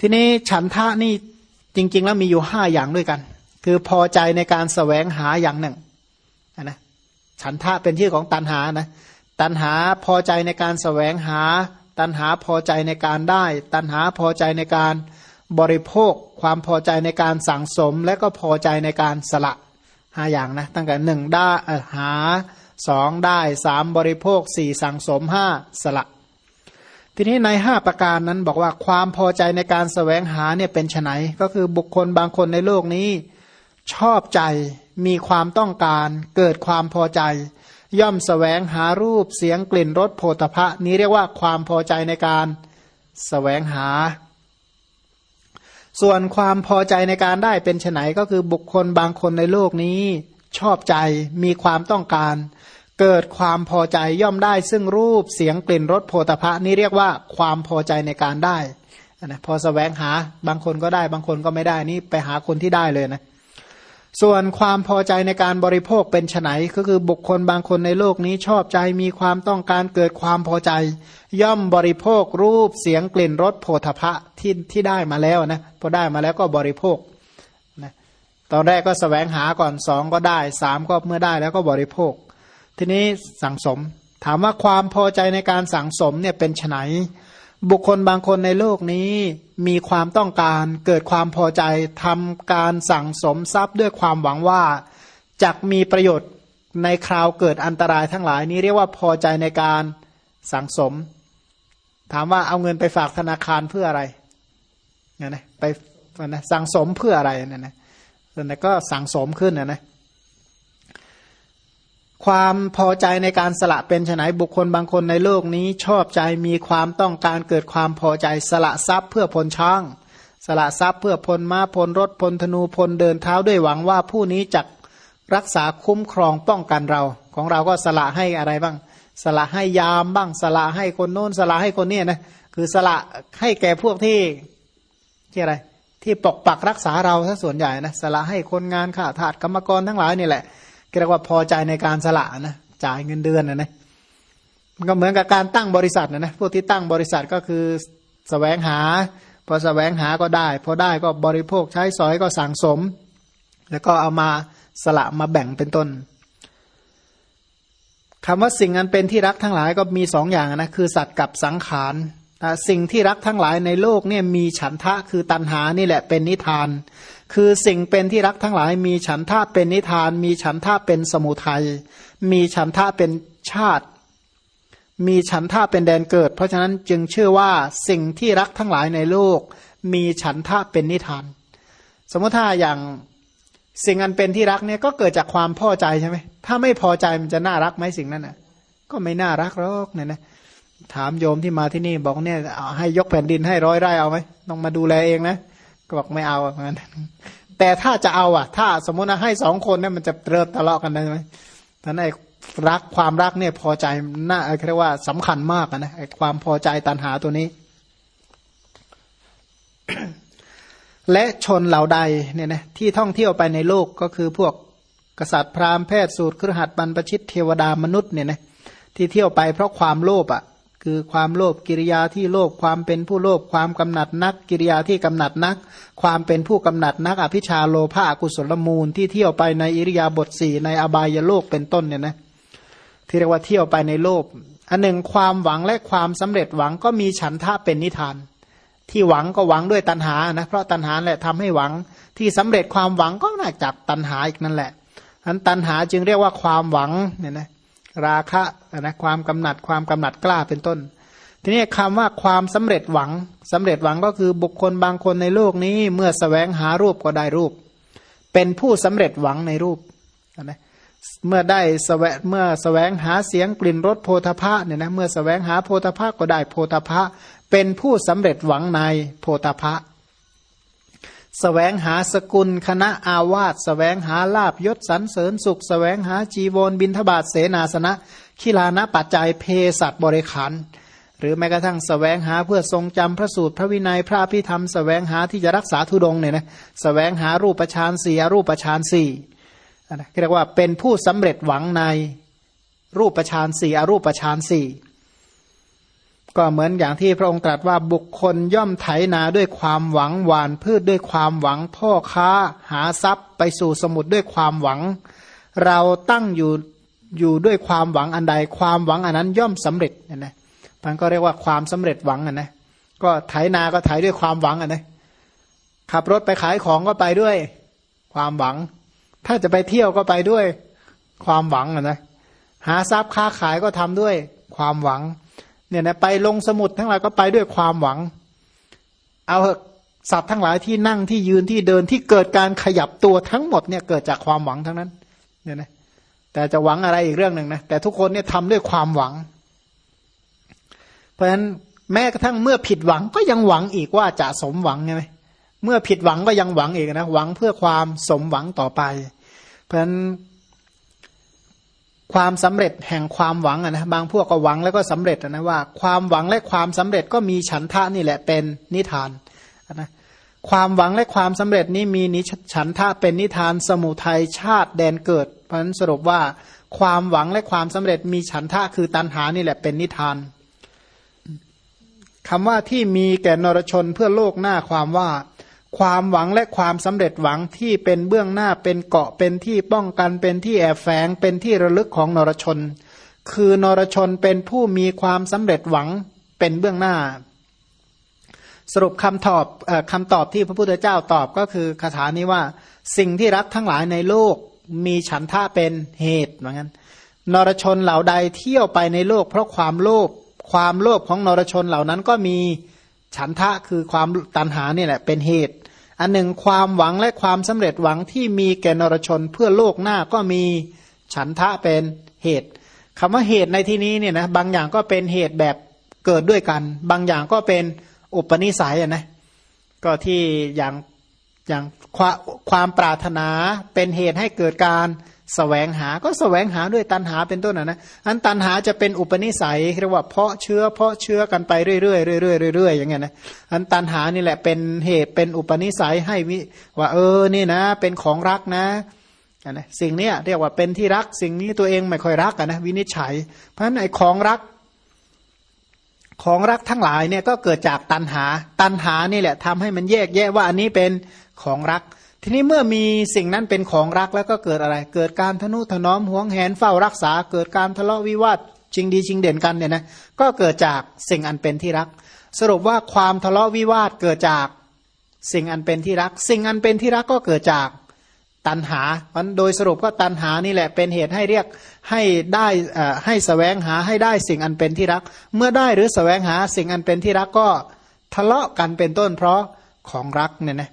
ทีนี้ฉันทะนี่จริง ๆ แล้วมีอยู่ห้าอย่างด้วยกัน คือพอใจในการสแสวงหาอย่างหนึ่งนะฉันทะเป็นที่ของตันหานะตันหาพอใจในการสแสวงหา ตันหาพอใจในการได้ ตันหาพอใจในการบริโภค ความพอใจในการสั่งสม และก็พอใจในการสละห้าอย่างนะตั้งแต่หนึ่งได้หาสองได้สามบริโภคสี่สั่งสมห้าสละ ทีนี้ในห้าประการนั้นบอกว่าความพอใจในการสแสวงหาเนี่ยเป็นไนก็คือบุคคลบางคนในโลกนี้ ชอบใจมีความต้องการเกิดความพอใจ ย่อมสแสวงหารูปเสียงกลิ่นรสโผฏฐะนี้เรียกว่าความพอใจในการสแสวงหา ส่วนความพอใจในการได้เป็นไนก็คือบุคคลบางคนในโลกนี้ ชอบใจมีความต้องการเเกิดความพอใจย่อมได้ ซึ่งรูปเสียงกลิ่นรสโพธพะนี่เรียกว่าความพอใจในการได้นะพอสแสวงหาบางคนก็ได้ บางคนก็ไม่ได้นี่ไปหาคนที่ได้เลยนะส่วนความพอใจในการบริโภคเป็นไนก็คือบุคคลบางคนในโลกนี้ชอบใจมีความต้องการเกิดความพอใจ ย่อมบริโภครูปเสียงกลิ่นรสโพธพะที่ที่ได้มาแล้วนะพอได้มาแล้วก็บริโภคนะตอนแรกก็สแสวงหาก่อนสองก็ได้สามก็เมื่อได้แล้วก็บริโภค ทีนี้สั่งสม ถามว่าความพอใจในการสั่งสมเนี่ยเป็นไนบุคคลบางคนในโลกนี้มีความต้องการเกิดความพอใจทำการสั่งสมทรัพย์ด้วยความหวังว่าจะมีประโยชน์ในคราวเกิดอันตรายทั้งหลายนี้เรียกว่าพอใจในการสั่งสม ถามว่าเอาเงินไปฝากธนาคารเพื่ออะไรเนี่ยนะไปนะสั่งสมเพื่ออะไรเนี่ยนะแต่ก็สั่งสมขึ้นนะนะ ความพอใจในการสละเป็นไนบุคคลบางคนในโลกนี้ชอบใจมีความต้องการเกิดความพอใจสละทรัพย์เพื่อพลช้างสละทรัพย์เพื่อพลม้าพลรถพลธนูพลเดินเท้าด้วยหวังว่าผู้นี้จะรักษาคุ้มครองป้องกันเรา ของเราก็สละให้อะไรบ้าง สละให้ยามบ้าง สละให้คนโน้นสละให้คนนี้นะคือสละให้แก่พวกที่ที่อะไร ที่ปกปักรักษาเราถ้าส่วนใหญ่นะสละให้คนงานข้าทาสกรรมกรทั้งหลายนี่แหละ เรียกว่าพอใจในการสละนะจ่ายเงินเดือนนะนะมันก็เหมือนกับการตั้งบริษัทนะนะพวกที่ตั้งบริษัทก็คือสแสวงหา พอสแสวงหาก็ได้ พอได้ก็บริโภคใช้สอยก็สั่งสม แล้วก็เอามาสละมาแบ่งเป็นต้นคำว่าสิ่งนั้นเป็นที่รักทั้งหลายก็มีสองอย่างนะคือสัตว์กับสังขารสิ่งที่รักทั้งหลายในโลกเนี่ยมีฉันทะคือตัณหานี่แหละเป็นนิทาน คือสิ่งเป็นที่รักทั้งหลาย มีฉันทะเป็นนิทาน มีฉันทะเป็นสมุทัย มีฉันทะเป็นชาติ มีฉันทะเป็นแดนเกิด เพราะฉะนั้นจึงเชื่อว่าสิ่งที่รักทั้งหลายในโลก มีฉันทะเป็นนิทาน สมมติถ้าอย่างสิ่งอันเป็นที่รักเนี่ยก็เกิดจากความพอใจใช่ไหมถ้าไม่พอใจมันจะน่ารักไหมสิ่งนั้นอะ ก็ไม่น่ารักหรอกเนี่ยนะถามโยมที่มาที่นี่บอกเนี่ยให้ยกแผ่นดินให้ร้อยไร่เอาไหมต้องมาดูแลเองนะ ก็บอกไม่เอาเหมือนกันแต่ถ้าจะเอาอะ ถ้าสมมตินะให้สองคนเนี่ยมันจะเริ่มทะเลาะกันได้ไหมท่านไอ้รักความรักเนี่ยพอใจน่าเรียกว่าสำคัญมากนะไอ้ความพอใจตันหาตัวนี้ และชนเหล่าใดเนี่ยนะที่ท่องเที่ยวไปในโลกก็คือพวกกษัตริย์พราหมณ์แพทย์สูตรครหัสบรรพชิตเทวดามนุษย์เนี่ยนะที่เที่ยวไปเพราะความโลภอะ คือความโลภกิริยาที่โลภความเป็นผู้โลภความกำหนัดนัก กิริยาที่กำหนัดนัก ความเป็นผู้กำหนัดนัก อภิชาโลภะกุศลมูลที่เที่ยวไปในอิริยาบถสี่ในอบายโลกเป็นต้นเนี่ยนะที่เรียกว่าเที่ยวไปในโลกอันหนึ่งความหวังและความสำเร็จหวังก็มีฉันทะเป็นนิทาน ที่หวังก็หวังด้วยตัณหานะเพราะตัณหาแหละทำให้หวังที่สำเร็จความหวังก็น่าจากตัณหาอีกนั่นแหละอันตัณหาจึงเรียกว่าความหวังเนี่ยนะ ราคะนะความกำหนัดความกำหนัดกล้าเป็นต้น ทีนี้คำว่าความสำเร็จหวังสำเร็จหวังก็คือบุคคลบางคนในโลกนี้ เมื่อสแสวงหารูปก็ได้รูป เป็นผู้สำเร็จหวังในรูปนะเมื่อได้สวเมื่อสแสวงหาเสียงกลิ่นรสโพธพะเนี่ยนะเมื่อสแสวงหาโพธพะก็ได้โพธพะเป็นผู้สำเร็จหวังในโพธพะ สแสวงหาสกุลคณะอาวาสสแสวงหาลาบยศสรรเสริญสุขสแสวงหาจีวรบินทบาทเสนาสนะขีลานะปัจจัยเพสัตบริขารหรือแม้กระทั่งสแสวงหาเพื่อทรงจำพระสูตรพระวินัยพระพิธรรมสแสวงหาที่จะรักษาทุดงเนี่ยนะสแสวงหารูปฌานสี่รูปฌานสี่นะเรียกว่าเป็นผู้สำเร็จหวังในรูปฌานสี่อรูปฌานสี่ ก็เหมือนอย่างที่พระองค์ตรัสว่าบุคคลย่อมไถนาด้วยความหวังหวานพืชด้วยความหวังพ่อค้าหาทรัพย์ไปสู่สมุทรด้วยความหวัง เราตั้งอยู่อยู่ด้วยความหวังอันใด ความหวังอันนั้นย่อมสำเร็จนะนะมันก็เรียกว่าความสำเร็จหวังอะนะก็ไถนาก็ไถด้วยความหวังอะนะขับรถไปขายของก็ไปด้วย ความหวัง ถ้าจะไปเที่ยวก็ไปด้วย ความหวังอะนะหาทรัพย์ค้าขายก็ทำด้วย ความหวัง เนี่ยนะไปลงสมุดทั้งหลายก็ไปด้วยความหวัง เอาสัตว์ทั้งหลายที่นั่งที่ยืนที่เดินที่เกิดการขยับตัวทั้งหมดเนี่ยเกิดจากความหวังทั้งนั้นเนี่ยนะแต่จะหวังอะไรอีกเรื่องหนึ่งนะแต่ทุกคนเนี่ยทำด้วยความหวัง เพราะฉะนั้นแม้กระทั่งเมื่อผิดหวังก็ยังหวังอีกว่าจะสมหวังใช่ไหมเมื่อผิดหวังก็ยังหวังอีกนะหวังเพื่อความสมหวังต่อไป เพราะฉะนั้น ความสำเร็จแห่งความหวังนะบางพวกก็หวังแล้วก็สำเร็จนะว่า ความหวังและความสำเร็จก็มีฉันทะนี่แหละเป็นนิทานนะความหวังและความสำเร็จนี้มีนิฉันทะเป็นนิทานสมุทัยชาติแดนเกิด เพราะฉะนั้นสรุปว่าความหวังและความสำเร็จมีฉันทะคือตันหานี่แหละเป็นนิทานคำว่าที่มีแก่นรชนเพื่อโลกหน้าความว่า ความหวังและความสำเร็จหวังที่เป็นเบื้องหน้าเป็นเกาะเป็นที่ป้องกันเป็นที่แอบแฝงเป็นที่ระลึกของนรชน คือนรชนเป็นผู้มีความสำเร็จหวังเป็นเบื้องหน้า สรุปคำตอบอคำตอบที่พระพุทธเจ้าตอบก็คือคาถานี้ว่า สิ่งที่รักทั้งหลายในโลกมีฉันท่าเป็นเหตุเหมือนกันนรชนเหล่าใดเที่ยวไปในโลก เพราะความโลภความโลภของนรชนเหล่านั้นก็มี ฉันทะคือความตันหานี่แหละเป็นเหตุ อันหนึ่งความหวังและความสำเร็จหวังที่มีแก่นรชนเพื่อโลกหน้าก็มีฉันทะเป็นเหตุคำว่าเหตุในที่นี้เนี่ยนะบางอย่างก็เป็นเหตุแบบเกิดด้วยกัน บางอย่างก็เป็นอุปนิสัยนะก็ที่อย่างอย่างความปรารถนาเป็นเหตุให้เกิดการ แสวงหาก็แสวงหาด้วยตันหาเป็นต้นนะนะอันตันหาจะเป็นอุปนิสัยเรียกว่าเพาะเชื้อเพาะเชื้อกันไปเรื่อยๆเรื่อยๆเรื่อยๆอย่างเงี้ยนะอันตันหานี่แหละเป็นเหตุเป็นอุปนิสัยให้วิว่าเออนี่นะ เป็นของรักนะนะสิ่งนี้เรียกว่าเป็นที่รักสิ่งนี้ตัวเองไม่ค่อยรักนนะวินิจฉัย เพราะฉะนั้นไอ้ของรักของรักทั้งหลายเนี่ยก็เกิดจากตันหา ตันหานี่แหละทำให้มันแยกแยะว่าอันนี้เป็นของรัก ทีนี้เมื่อมีสิ่งนั้นเป็นของรักแล้วก็เกิดอะไร เกิดการทนุถนอมห่วงแหนเฝ้ารักษา เกิดการทะเลาะวิวาทชิงดีชิงเด่นกันเนี่ยนะก็เกิดจากสิ่งอันเป็นที่รัก สรุปว่าความทะเลาะวิวาทเกิดจากสิ่งอันเป็นที่รัก สิ่งอันเป็นที่รักก็เกิดจากตันหามันโดยสรุปก็ตันหานี่แหละเป็นเหตุให้เรียกให้ได้ให้สแสวงหาให้ได้สิ่งอันเป็นที่รัก เมื่อได้หรือสแสวงหาสิ่งอันเป็นที่รักก็ทะเลาะกันเป็นต้นเพราะของรักเนี่ยนะ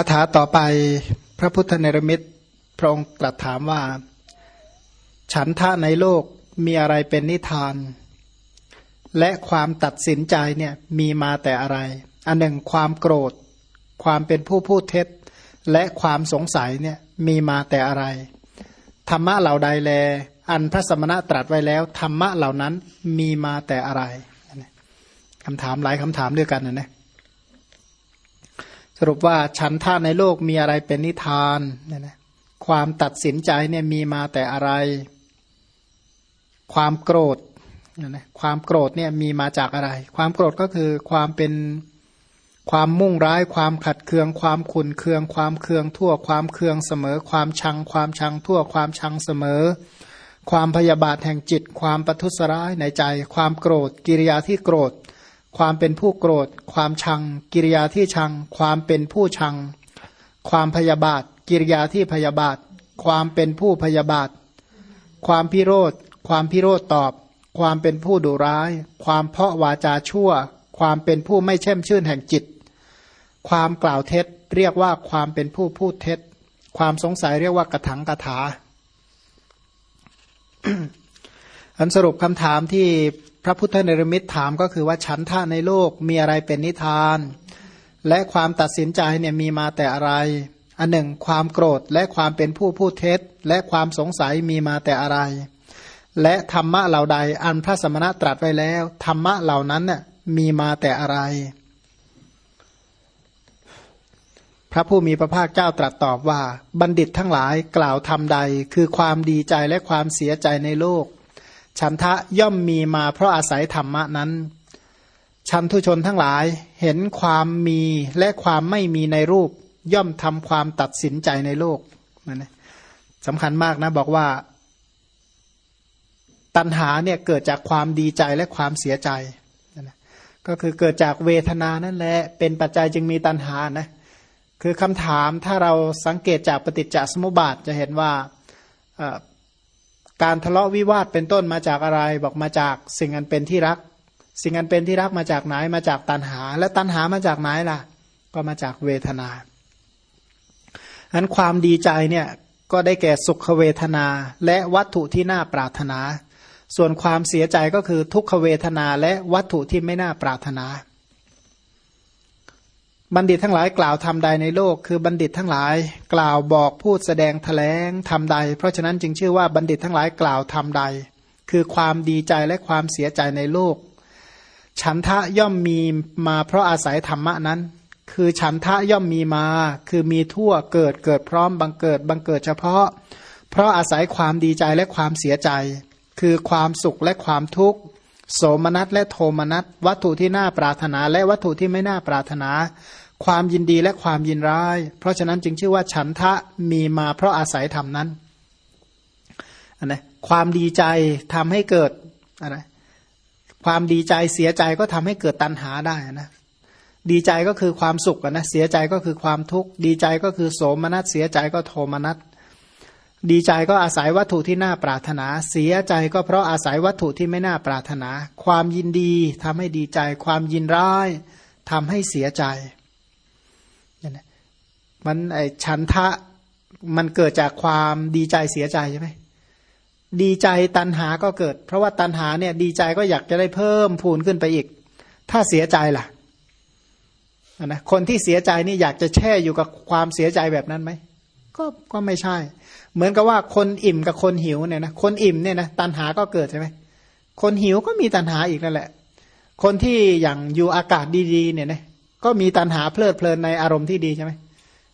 คาถาต่อไปพระพุทธเนรมิตรพระองค์ตรัสถามว่า ฉันทะในโลกมีอะไรเป็นนิทาน และความตัดสินใจเนี่ยมีมาแต่อะไร อันหนึ่งความโกรธ ความเป็นผู้พูดเท็จ และความสงสัยเนี่ยมีมาแต่อะไร ธรรมะเหล่าใดแล อันพระสมณะตรัสไว้แล้ว ธรรมะเหล่านั้นมีมาแต่อะไรคำถามหลายคำถามด้วยกันนะเนี่ย สรุปว่าฉันท่าในโลกมีอะไรเป็นนิทานเนี่ยนะความตัดสินใจเนี่ยมีมาแต่อะไร ความโกรธเนี่ยนะความโกรธเนี่ยมีมาจากอะไร ความโกรธก็คือความเป็นความมุ่งร้าย ความขัดเคือง ความขุนเคือง ความเคืองทั่ว ความเคืองเสมอ ความชัง ความชังทั่ว ความชังเสมอ ความพยาบาทแห่งจิต ความประทุษร้ายในใจ ความโกรธ กิริยาที่โกรธ ความเป็นผู้โกรธ ความชัง กิริยาที่ชัง ความเป็นผู้ชัง ความพยาบาท กิริยาที่พยาบาท ความเป็นผู้พยาบาท ความพิโรธ ความพิโรธตอบ ความเป็นผู้ดุร้าย ความเพาะวาจาชั่ว ความเป็นผู้ไม่เช่มชื่นแห่งจิต ความกล่าวเท็จ เรียกว่าความเป็นผู้พูดเท็จ ความสงสัยเรียกว่ากระถังกระถาอันสรุปคำถามที่ พระพุทธเนรมิตถามก็คือว่าฉันท่าในโลกมีอะไรเป็นนิทาน และความตัดสินใจเนี่ยมีมาแต่อะไร อันหนึ่ง ความโกรธและความเป็นผู้พูดเท็จ และความสงสัยมีมาแต่อะไร และธรรมะเหล่าใด อันพระสมณะตรัสไว้แล้วธรรมะเหล่านั้นน่ยมีมาแต่อะไร พระระผู้มีพระภาคเจ้าตรัสตอบว่า บัณฑิตทั้งหลายกล่าวทำใด คือความดีใจและความเสียใจในโลก ฉันทะย่อมมีมาเพราะอาศัยธรรมะนั้นชันทุชนทั้งหลายเห็นความมีและความไม่มีในรูป ย่อมทำความตัดสินใจในโลกนั่นสำคัญมากนะบอกว่า ตัณหาเนี่ยเกิดจากความดีใจและความเสียใจนะก็คือเกิดจากเวทนานั่นแหละเป็นปัจจัยจึงมีตัณหานะคือคำถามถ้าเราสังเกตจากปฏิจจสมุปบาทจะเห็นว่า การทะเลาะวิวาทเป็นต้นมาจากอะไร บอกมาจากสิ่งอันเป็นที่รัก สิ่งอันเป็นที่รักมาจากไหนมาจากตัณหา และตัณหามาจากไหนล่ะ ก็มาจากเวทนาอันความดีใจเนี่ยก็ได้แก่สุขเวทนา และวัตถุที่น่าปรารถนา ส่วนความเสียใจก็คือทุกขเวทนาและวัตถุที่ไม่น่าปรารถนา บัณฑิตทั้งหลายกล่าวทำใดในโลก คือบัณฑิตทั้งหลายกล่าวบอกพูดแสดงแถลงทำใด เพราะฉะนั้นจึงชื่อว่าบัณฑิตทั้งหลายกล่าวทำใด คือความดีใจและความเสียใจในโลก ฉันทะย่อมมีมาเพราะอาศัยธรรมะนั้น คือฉันทะย่อมมีมา คือมีทั่วเกิดเกิดพร้อมบังเกิดบังเกิดเฉพาะ เพราะอาศัยความดีใจและความเสียใจ คือความสุขและความทุกข์ โสมนัสและโทมนัสวัตถุที่น่าปรารถนาและวัตถุที่ไม่น่าปรารถนา ความยินดีและความยินร้าย เพราะฉะนั้นจึงชื่อว่าฉันทะมีมาเพราะอาศัยธรรมนั้นอันนะความดีใจทำให้เกิดอะไรความดีใจเสียใจก็ทำให้เกิดตัณหาได้นะดีใจก็คือความสุขนะเสียใจก็คือความทุกข์ดีใจก็คือโสมนัสเสียใจก็โทมนัส ดีใจก็อาศัยวัตถุที่น่าปรารถนา เสียใจก็เพราะอาศัยวัตถุที่ไม่น่าปรารถนา ความยินดีทำให้ดีใจ ความยินร้ายทำให้เสียใจมันไอฉันทะมันเกิดจากความดีใจเสียใจใช่ไหมดีใจตันหาก็เกิด เพราะว่าตันหาเนี่ยดีใจก็อยากจะได้เพิ่มพูนขึ้นไปอีก ถ้าเสียใจล่ะนะคนที่เสียใจนี่อยากจะแช่อยู่กับความเสียใจแบบนั้นไหมก็ก็ไม่ใช่ เหมือนกับว่าคนอิ่มกับคนหิวเนี่ยนะคนอิ่มเนี่ยนะตันหาก็เกิดใช่ไหมคนหิวก็มีตันหาอีกนั่นแหละ คนที่อย่างอยู่อากาศดีๆเนี่ยนะก็มีตันหาเพลิดเพลินในอารมณ์ที่ดีใช่ไหม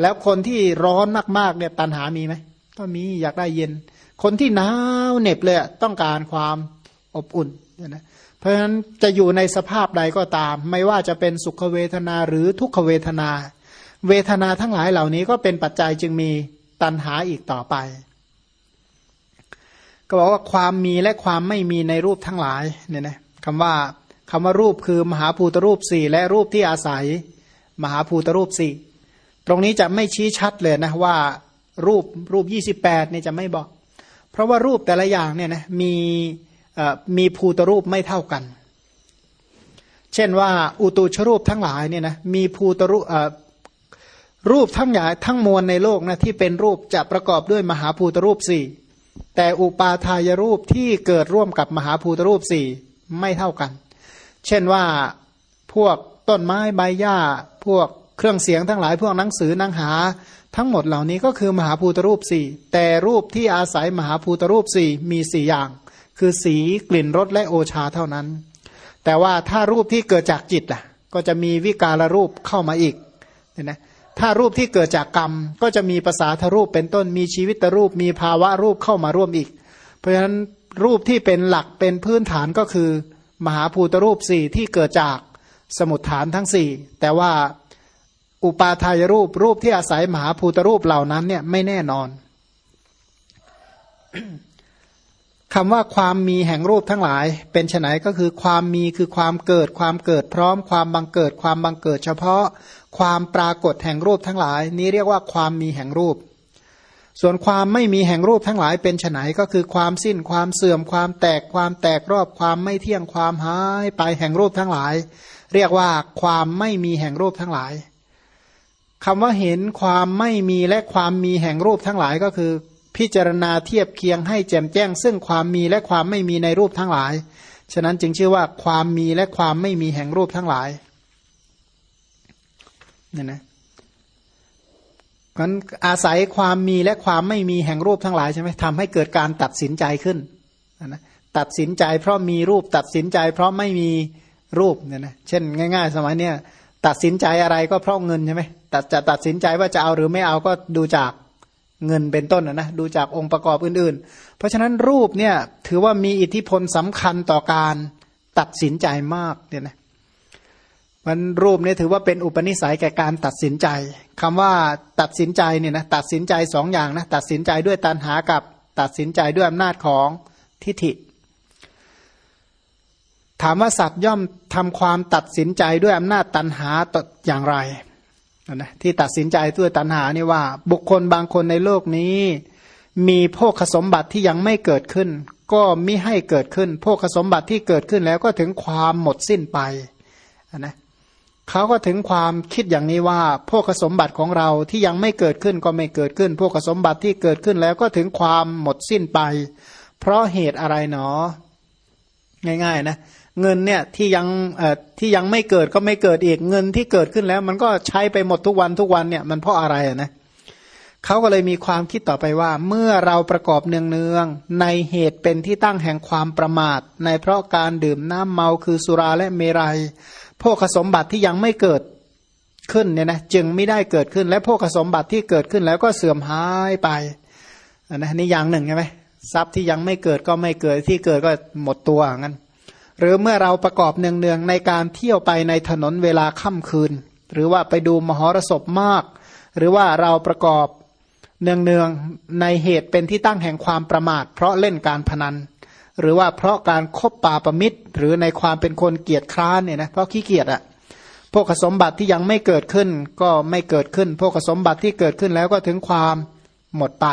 แล้วคนที่ร้อนมากๆเนี่ยตันหามีไหมก็มีอยากได้เย็น คนที่หนาวเหน็บเลยต้องการความอบอุ่นเนี่ยนะเพราะฉะนั้นจะอยู่ในสภาพใดก็ตาม ไม่ว่าจะเป็นสุขเวทนาหรือทุกขเวทนา เวทนาทั้งหลายเหล่านี้ก็เป็นปัจจัยจึงมี ตันหาอีกต่อไป ก็บอกว่าความมีและความไม่มีในรูปทั้งหลายเนี่ยนะคำว่าคำว่ารูปคือมหาภูตรูปสี่และรูปที่อาศัย มหาภูตรูปสี่ตรงนี้จะไม่ชี้ชัดเลยนะว่ารูปรูปยี่สิบแปดนี่ยจะไม่บอก เพราะว่ารูปแต่ละอย่างเนี่ยนะมีมีภูตรูปไม่เท่ากัน เช่นว่าอุตุชรูปทั้งหลายเนี่ยนะมีภูตรูป รูปทั้งหลายทั้งมวลในโลกนะที่เป็นรูปจะประกอบด้วยมหาภูตรูปสี่แต่อุปาทายรูปที่เกิดร่วมกับมหาภูตรูปสี่ไม่เท่ากัน เช่นว่าพวกต้นไม้ใบหญ้า พวกเครื่องเสียงทั้งหลายพวกหนังสือหนังหา ทั้งหมดเหล่านี้ก็คือมหาภูตรูปสี่แต่รูปที่อาศัยมหาภูตรูปสี่มีสี่อย่าง คือสีกลิ่นรสและโอชาเท่านั้น แต่ว่าถ้ารูปที่เกิดจากจิตล่ะ ก็จะมีวิการรูปเข้ามาอีกเห็นไหม ถ้ารูปที่เกิดจากกรรม ก็จะมีภาษาทรูปเป็นต้นมีชีวิตรูปมีภาวะรูปเข้ามาร่วมอีก เพราะฉะนั้นรูปที่เป็นหลักเป็นพื้นฐานก็คือ มหาภูตรูปสี่ที่เกิดจากสมุดฐานทั้งสี่แต่ว่าอุปาทายรูปรูปที่อาศัยมหาภูตรูปเหล่านั้นเนี่ยไม่แน่นอน คำว่าความมีแห่งรูปทั้งหลาย เป็นไฉนก็คือความมีคือความเกิดความเกิดพร้อม ความบังเกิดความบังเกิด เฉพาะความปรากฏแห่งรูปทั้งหลาย นี้เรียกว่าความมีแห่งรูป ส่วนความไม่มีแห่งรูปทั้งหลายเป็นไฉนก็คือความสิ้นความเสื่อม ความแตกความแตกรอบความไม่เที่ยงความหายไปแห่งรูปทั้งหลาย เรียกว่าความไม่มีแห่งรูปทั้งหลายคำว่าเห็นความไม่มีและความมีแห่งรูปทั้งหลายก็คือ พิจารณาเทียบเคียงให้แจ่มแจ้ง ซึ่งความมีและความไม่มีในรูปทั้งหลาย ฉะนั้นจึงชื่อว่าความมีและความไม่มีแห่งรูปทั้งหลายเนี่ยนะกันอาศัยความมีและความไม่มีแห่งรูปทั้งหลายใช่ไหมทำให้เกิดการตัดสินใจขึ้นนะตัดสินใจเพราะมีรูปตัดสินใจ เพราะไม่มีรูปเนี่ยนะเช่น ง่าย ๆ สมัยเนี้ยตัดสินใจอะไรก็เพราะเงินใช่ไหมตัดจะตัดสินใจว่าจะเอาหรือไม่เอาก็ดูจาก เงินเป็นต้นนะนะดูจากองค์ประกอบอื่นๆ เพราะฉะนั้นรูปเนี่ยถือว่ามีอิทธิพลสำคัญต่อการตัดสินใจมากเนี่ยนะมันรูปเนี่ยถือว่าเป็นอุปนิสัยแก่การตัดสินใจคำว่าตัดสินใจเนี่ยนะตัดสินใจสองอย่างนะตัดสินใจด้วยตัณหากับตัดสินใจด้วยอำนาจของทิฏฐิ ถามว่าสัตว์ย่อมทำความตัดสินใจด้วยอำนาจตัณหาตอย่างไร นะที่ตัดสินใจด้วยตัณหานี่ว่า บุคคลบางคนในโลกนี้ มีโภคสมบัติที่ยังไม่เกิดขึ้น ก็มิให้เกิดขึ้นโภคสมบัติที่เกิดขึ้นแล้วก็ถึงความหมดสิ้นไปนะเขาก็ถึงความคิดอย่างนี้ว่าพวกสมบัติของเราที่ยังไม่เกิดขึ้นก็ไม่เกิดขึ้นพวกสมบัติที่เกิดขึ้นแล้วก็ถึงความหมดสิ้นไป เพราะเหตุอะไรหนอ ง่าย ๆ นะ เงินเนี่ยที่ยังที่ยังไม่เกิดก็ไม่เกิดอีกเงินที่เกิดขึ้นแล้ว มันก็ใช้ไปหมดทุกวันทุกวันเนี่ยมันเพราะอะไรนะเขาก็เลยมีความคิดต่อไปว่า เมื่อเราประกอบเนืองๆในเหตุเป็นที่ตั้งแห่งความประมาท ในเพราะการดื่มน้ำเมาคือสุราและเมรยัยพวกสมบัติที่ยังไม่เกิดขึ้นเนี่ยนะจึงไม่ได้เกิดขึ้นและพวกสมบัติที่เกิดขึ้นแล้วก็เสื่อมหายไปนะนี่อย่างหนึ่งใช่ไหมทรัพย์ที่ยังไม่เกิดก็ไม่เกิดที่เกิดก็หมดตัวงั้น หรือเมื่อเราประกอบเนืองๆในการเที่ยวไปในถนนเวลาค่ำคืน หรือว่าไปดูมหรสพมาก หรือว่าเราประกอบเนืองๆในเหตุเป็นที่ตั้งแห่งความประมาท เพราะเล่นการพนัน หรือว่าเพราะการคบป่าประมิตร หรือในความเป็นคนเกียจคร้านเนี่ยนะเพราะขี้เกียจอะพวกสมบัติที่ยังไม่เกิดขึ้นก็ไม่เกิดขึ้นพวกสมบัติที่เกิดขึ้นแล้วก็ถึงความหมดไป